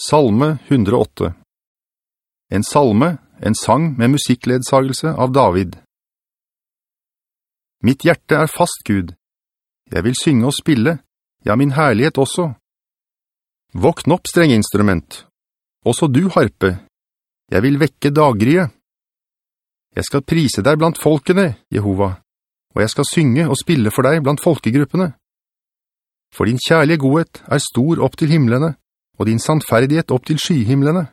Salme 108 En salme, en sang med musikkledsagelse av David. Mitt hjerte er fast, Gud. Jeg vil synge og spille, ja, min herlighet også. Våkn opp, strenginstrument. Også du, harpe. Jeg vil vekke daggryet. Jeg skal prise deg blant folkene, Jehova, og jeg skal synge og spille for deg blant folkegruppene. For din kjærlige godhet er stor opp til himmelene, og din sannferdighet opp til skyhimlene.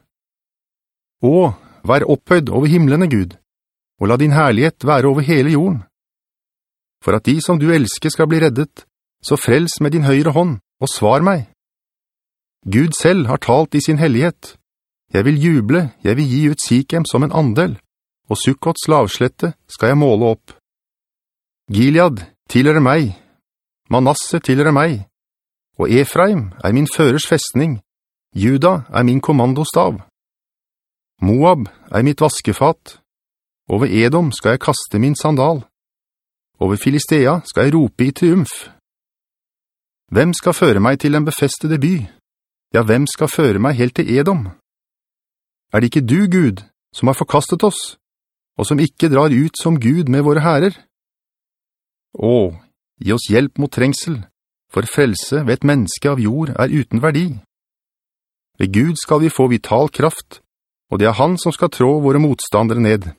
Å, vær opphøyd over himlene, Gud, og la din herlighet være over hele jorden. For at de som du elsker skal bli reddet, så frels med din høyre hånd, og svar meg. Gud selv har talt i sin hellighet. Jeg vil juble, jeg vil gi ut Sikhem som en andel, og Sukkots lavslette skal jeg måle opp. Gilead tilhører meg, Manasse tilhører meg, og Efraim er min førers festning, Juda er min kommandostav. Moab er mitt vaskefat. Over Edom skal jeg kaste min sandal. Over Filistea skal jeg rope i triumf. Hvem skal føre meg til en befestede by? Ja, hvem skal føre meg helt til Edom? Er det ikke du, Gud, som har forkastet oss, og som ikke drar ut som Gud med våre herrer? Å, gi oss hjelp mot trengsel, for frelse ved et menneske av jord er uten verdi. Ved Gud skal vi få vital kraft, og det er han som skal trå våre motstandere ned.